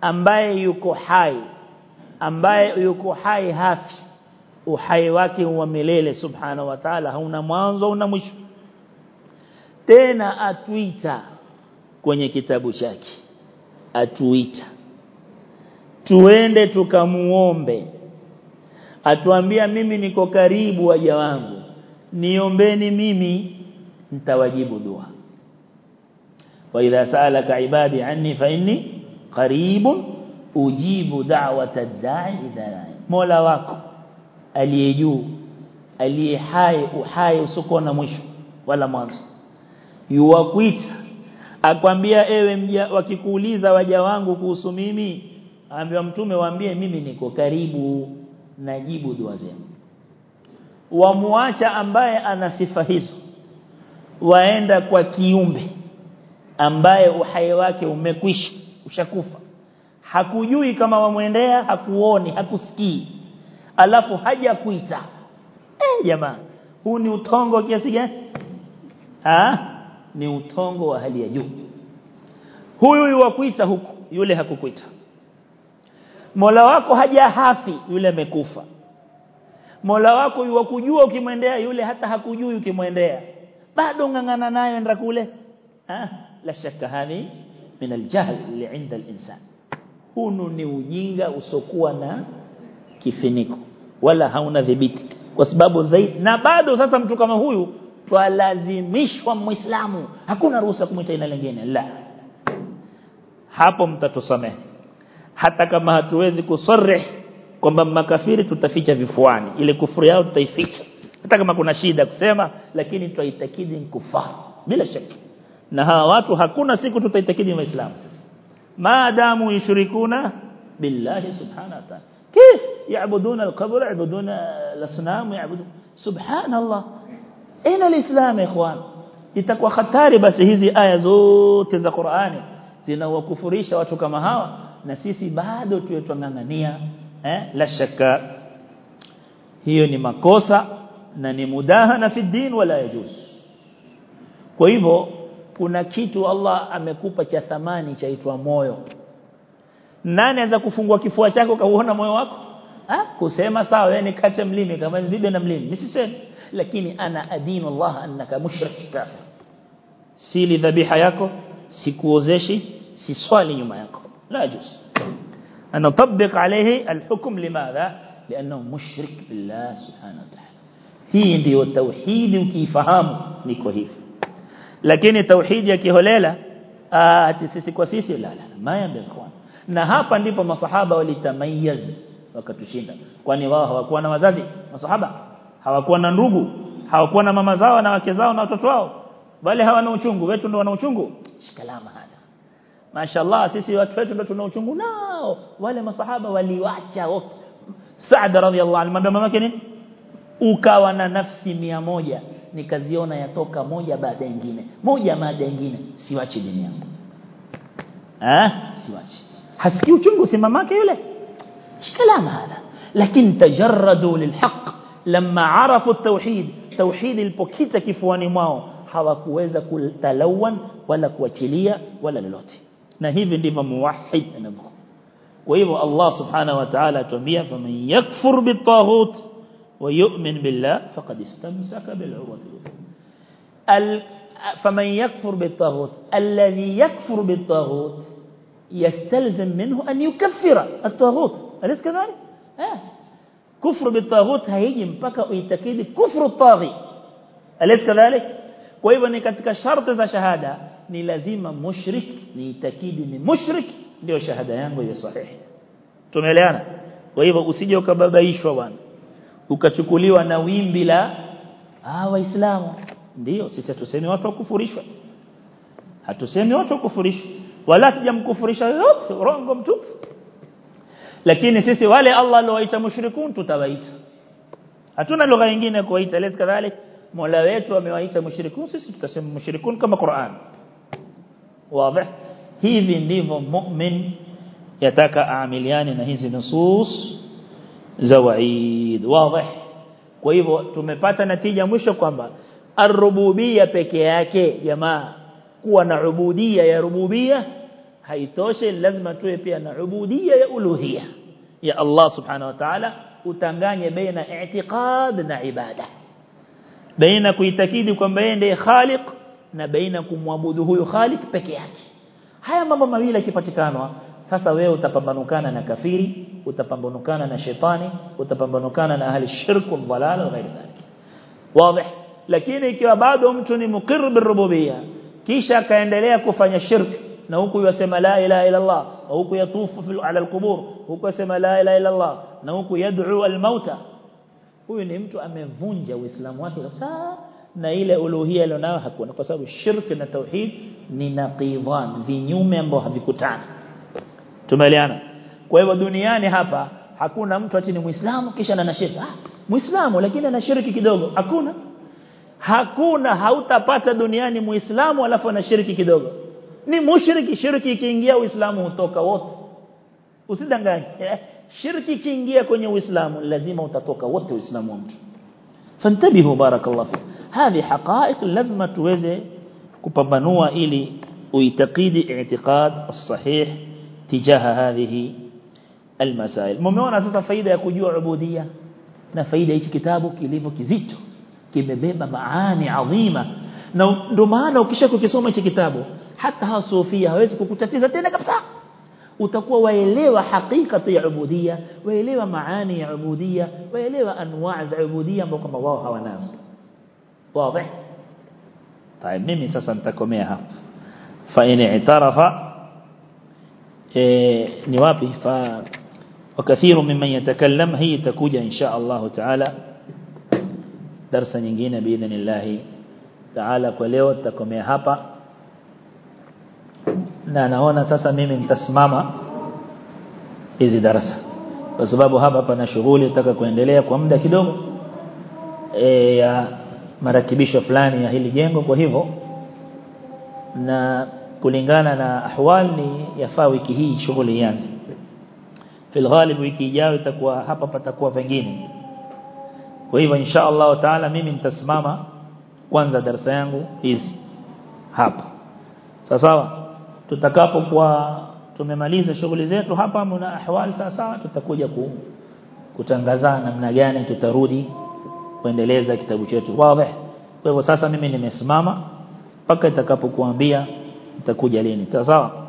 ambaye yuko hai ambaye yuko hai hafi uhai wake wa milele subhanahu wa ta'ala hauna mwanzo una mwisho. Tena atuita kwenye kitabu chake. Atuita. Tuende tukamuombe. Atuambia mimi niko karibu waja wangu niombeni mimi nitawajibu dua. Wa idha sa'alaka ibadi anni fa inni qaribun ujibu da'wata ad-da'i idha Mola wako aliye juu aliye hai uhai usoko na mwisho wala mwanzo. Yuwakuita akwambia ewe mja wakikuuliza waja wangu kuhusu mimi ambiwa mtume waambie mimi niko karibu najibu dua zenu wamuacha ambaye ana sifa hizo waenda kwa kiumbe ambaye uhai wake umekwisha ushakufa. Hakujui kama wamwendea hakuoni hakusikii alafu haja kuita eh jamaa huu ni utongo kiasi gani? Ah ni utongo wa hali ya juu. Huyu yuwakuita kuita huku yule hakukuita. Mola wako haja hafi yule amekufa Mola wako yuwakujua ukimwendea yule hata hakujui ukimwendea. Bado ngangana nayo enda kule. Ah la shakka hani min aljahl li 'inda al-insan hunu ni ujinga usokuwa na kifiniko. Wala hauna dhibiti kwa sababu zaidi na bado sasa mtu kama huyu twalazimishwa muislamu. Hakuna ruhusa kumwita ina lingine. La. Hapo mtatusamehe. Hata kama hatuwezi kusarih kwamba makafiri tutaficha vifuani ile kufuru yao tutaificha hata kama kuna shida kusema lakini tutaitakidi kufar bila shaka na hawa watu hakuna siku tutaitakidi waislamu sasa maadamu yushrikuna billahi subhanahu كيف يعبدون القبر يعبدون الاصنام يعبدون سبحان الله اين الاسلام يا اخوان itakuwa hatari basi hizi aya zote za Qur'ani zinawakufurisha watu kama hawa na sisi bado tuwe twangangania eh la shakka. Hiyo ni makosa na ni mudahana fi din wala yajuz. Kwa hivyo kuna kitu Allah amekupa cha thamani chaitwa moyo. Nani anaweza kufungua kifua chako kauona moyo wako? Ah kusema sawa wewe nikate mlimi kama nzibe na mlimi. Nisiseme lakini ana adinu Allah annaka mushrik kafir sili dhabiha yako sikuozeshi si swali nyuma yako. La juz أن أن نطبق عليه الحكم. لماذا؟ لأنه مشرك بالله سبحانه وتعالى. هي دي التوحيد وكيف فهم نكوهيف لكن التوحيد يكي هليلة آه، سيسي كوسيسي لا لا ما يبقى أخوان. نهابا ديبا مصحابة ولتميز وكتشين كواني هو وكوانا مزازي. مصحابة هو ndugu hawakuwa هو mama zao na wake zao na watoto wao bali hawana uchungu wetu Mashallah sisi watu wetu tuna uchungu nao wale masahaba waliwacha wote Saad radhiallahu anhu mwambia mamake nini ukawa na nafsi mia moja nikaziona yatoka moja baada nyingine moja baada nyingine siwachi dini yangu eh siwachi hasikii uchungu si mamake yule shikalama hada lakini tajarradu lilhaq lamma arafu at-tauhid tauhid ilipokita kifuani mwao hawakuweza kutalawan wala kuachilia wala lolote na hivi ndivyo muwahhid anavyokuwa kwa hivyo Allah subhanahu wa ta'ala atuambia faman yakfur bitaghut wa yu'min billah faqad istamsaka bil urwati al faman yakfur bitaghut alladhi yakfur bitaghut يستلزم منه أن يكفر الطاغوت أليس كذلك؟ آه. كفر بالطاغوت هيجي mpaka uitakidi kufru الطاغي أليس كذلك؟ kwa hivyo ni katika sharti za shahada ni lazima mushrik ni itakidi ni mushrik ndio shahada yangu iwe sahihi tumeelewana kwa hivyo usije ukababaishwa bwana ukachukuliwa na wimbi la ah waislamu ndio sisi hatusemi watu wakufurishwa hatusemi watu wakufurishwa wala tujamkufurisha yote rongo mtupu lakini sisi wale Allah aliowaita mushrikun tutawaita hatuna lugha nyingine kuwaita lesi kadhalika Mola wetu amewaita mushrikun sisi tutasema mushrikun kama Qur'an wazi hivi ndivyo mu'min yataka aamiliane na hizi nusus za waid wazi kwa hivyo tumepata natija mwisho kwamba ar-rububiyya peke yake jamaa kuwa na ubudiyya ya rububiyya haitoshe lazima tuwe pia na ubudiyya ya uluhiyya ya Allah subhanahu wa ta'ala utanganye baina i'tiqad na ibada baina kuitakidi kwamba yeye ndiye khaliq na baina kumwabudu huyo khaliq peke yake haya mambo mawili yakipatikana sasa wewe utapambanukana na kafiri utapambanukana na shetani utapambanukana na ahli shirk wal dalal na ghairi dhalik wazi lakini ikiwa bado mtu ni mukir birububiyya kisha akaendelea kufanya shirk na huku yasema la ilaha illa Allah na huku yatufu ala alqubur huku yasema la ilaha illa Allah na huku yad'u almauta huyu ni mtu amevunja uislamu wake kabisa na ile uluhia alionayo hakuna kwa sababu shirk na tauhid ni naqidhan vinyume ambao havikutana tumeeleana kwa hivyo duniani hapa hakuna mtu ati ni muislamu kisha ana shirki ah muislamu lakini ana shirki kidogo. Hakuna. Hakuna hautapata duniani muislamu alafu ana shirki kidogo. Ni mushriki shirki ikiingia uislamu hutoka wote. Usidanganye shirki ikiingia kwenye uislamu lazima utatoka wote uislamu wa mtu. Fantabihu barakallahu هذه حقائق لازم توزي كبابانوة إلي ويتقيد اعتقاد الصحيح تجاه هذه المسائل. ممنون أساسا فايدة يكون يو عبودية. نفايدة إيش كتابه كليفه كزيته كمبيبة معاني عظيمة. نومانا وكشاكو كسوما إيش كتابه. حتى ها صوفية هاويزي كتفتيزة تينا كبسا. utakuwa waelewa hakika ya ubudia waelewa maana ya ubudia waelewa anwaa za ubudia ambao wazi طيب mimi sasa nitakomea hapa fa in i'tarafa ni wapi fa وكثير ممن يتكلم هي تكوجا إن شاء الله تعالى درس nyingine بإذن الله تعالى kwa leo tutakomea hapa na naona sasa mimi nitasimama hizi darasa kwa sababu hapa pana shughuli nataka kuendelea kwa muda kidogo e, ya marakibisho fulani ya hili jengo. Kwa hivyo na kulingana na ahwal ni yafaa wiki hii shughuli ianze. Fil ghalib wiki ijayo itakuwa hapa patakuwa pengine. Kwa hivyo insha Allah taala mimi nitasimama kwanza darasa yangu hizi hapa. Sawa sawa? Tutakapokuwa tumemaliza shughuli zetu hapa mna ahwal sawa tutakuja ku, kutangaza namna gani tutarudi kuendeleza kitabu chetu. Wazi kwa hivyo sasa mimi nimesimama mpaka itakapokuambia nitakuja lini. Sawa